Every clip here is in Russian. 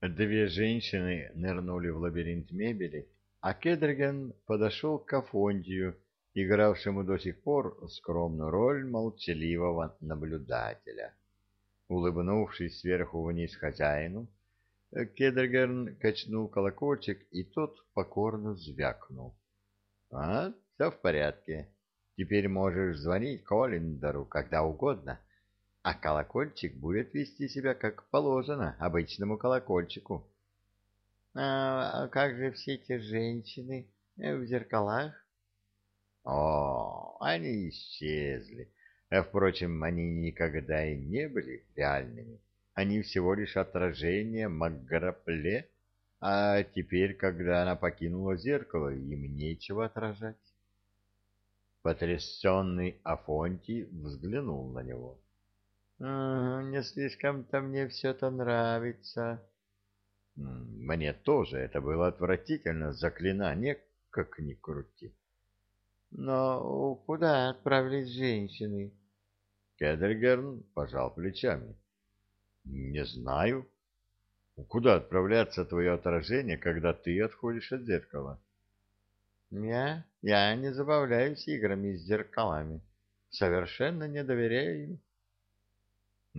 Две женщины нырнули в лабиринт мебели, а Кедриген подошел к Афонтию, игравшему до сих пор скромную роль молчаливого наблюдателя. Улыбнувшись сверху вниз хозяину, Кедергерн качнул колокольчик, и тот покорно звякнул. — А, все в порядке. Теперь можешь звонить Коллиндеру когда угодно, а колокольчик будет вести себя как положено обычному колокольчику. А, а как же все эти женщины э, в зеркалах? О, они исчезли. А, впрочем, они никогда и не были реальными. Они всего лишь отражение Макграпле, а теперь, когда она покинула зеркало, им нечего отражать. Потрясенный Афонтий взглянул на него. Не слишком-то мне все это нравится. Мне тоже это было отвратительно, заклинание, как ни крути. Но куда отправились женщины? Кедергерн пожал плечами. Не знаю. Куда отправляться твое отражение, когда ты отходишь от зеркала? Я? Я не забавляюсь играми с зеркалами. Совершенно не доверяю им.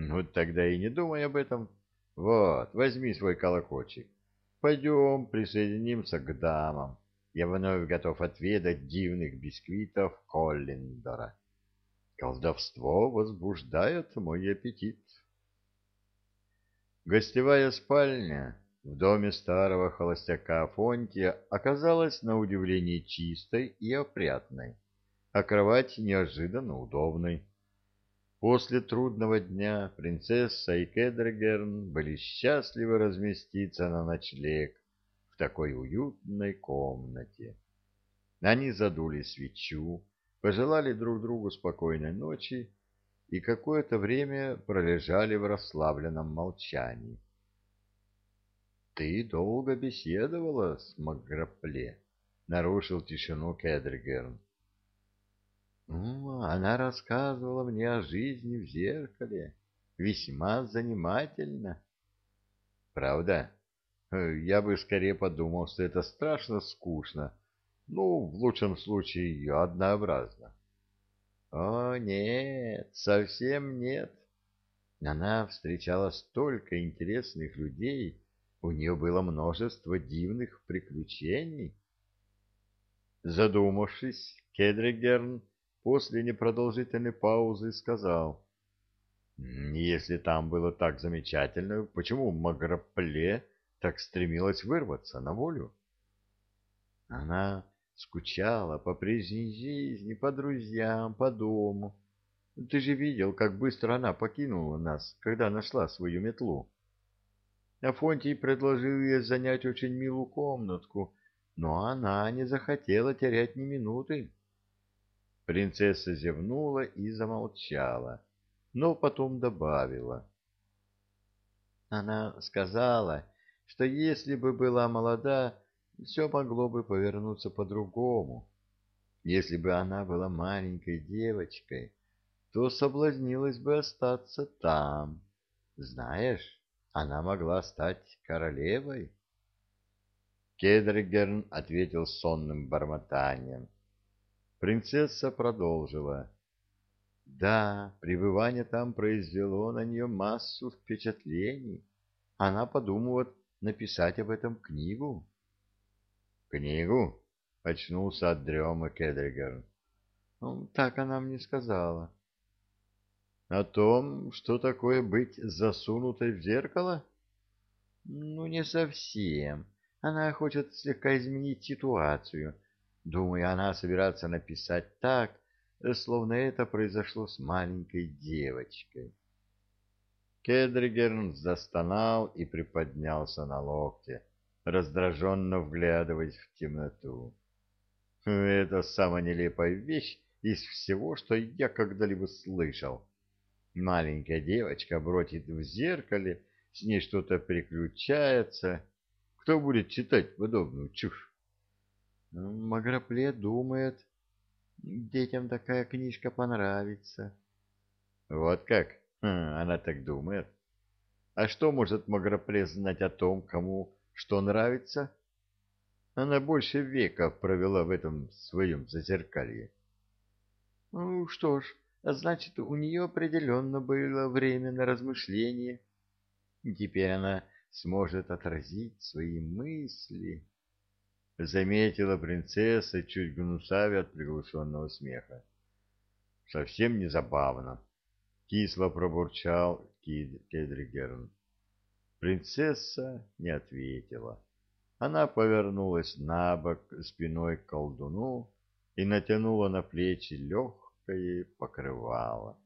Ну, тогда и не думай об этом. Вот, возьми свой колокольчик. Пойдем присоединимся к дамам. Я вновь готов отведать дивных бисквитов Коллиндора. Колдовство возбуждает мой аппетит. Гостевая спальня в доме старого холостяка Фонтия оказалась на удивление чистой и опрятной, а кровать неожиданно удобной. После трудного дня принцесса и Кедригерн были счастливы разместиться на ночлег в такой уютной комнате. Они задули свечу, пожелали друг другу спокойной ночи и какое-то время пролежали в расслабленном молчании. — Ты долго беседовала с Макграпле, — нарушил тишину Кедригерн. Она рассказывала мне о жизни в зеркале. Весьма занимательно. Правда? Я бы скорее подумал, что это страшно скучно. Ну, в лучшем случае, однообразно. О, нет, совсем нет. Она встречала столько интересных людей, у нее было множество дивных приключений. Задумавшись, Кедригерн после непродолжительной паузы сказал, «Если там было так замечательно, почему Маграпле так стремилась вырваться на волю?» Она скучала по прежней жизни, по друзьям, по дому. Ты же видел, как быстро она покинула нас, когда нашла свою метлу. Афонтий предложил ей занять очень милую комнатку, но она не захотела терять ни минуты. Принцесса зевнула и замолчала, но потом добавила. Она сказала, что если бы была молода, все могло бы повернуться по-другому. Если бы она была маленькой девочкой, то соблазнилась бы остаться там. Знаешь, она могла стать королевой. Кедригерн ответил сонным бормотанием. Принцесса продолжила. Да, пребывание там произвело на нее массу впечатлений. Она подумывает написать об этом книгу. Книгу? Очнулся от дрема Кедригер. Ну, так она мне сказала. О том, что такое быть засунутой в зеркало? Ну, не совсем. Она хочет слегка изменить ситуацию — Думаю, она собирается написать так, словно это произошло с маленькой девочкой. Кедригерн застонал и приподнялся на локте, раздраженно вглядываясь в темноту. Это самая нелепая вещь из всего, что я когда-либо слышал. Маленькая девочка бродит в зеркале, с ней что-то приключается. Кто будет читать подобную чушь? Маграпле думает, детям такая книжка понравится. Вот как? Хм, она так думает. А что может Магропресс знать о том, кому что нравится? Она больше века провела в этом своем зазеркалье. Ну что ж, значит, у нее определенно было время на размышление. Теперь она сможет отразить свои мысли. Заметила принцесса, чуть гнусавя от приглушенного смеха. Совсем не забавно. Кисло пробурчал Кедригерн. Принцесса не ответила. Она повернулась на бок спиной к колдуну и натянула на плечи легкое покрывало.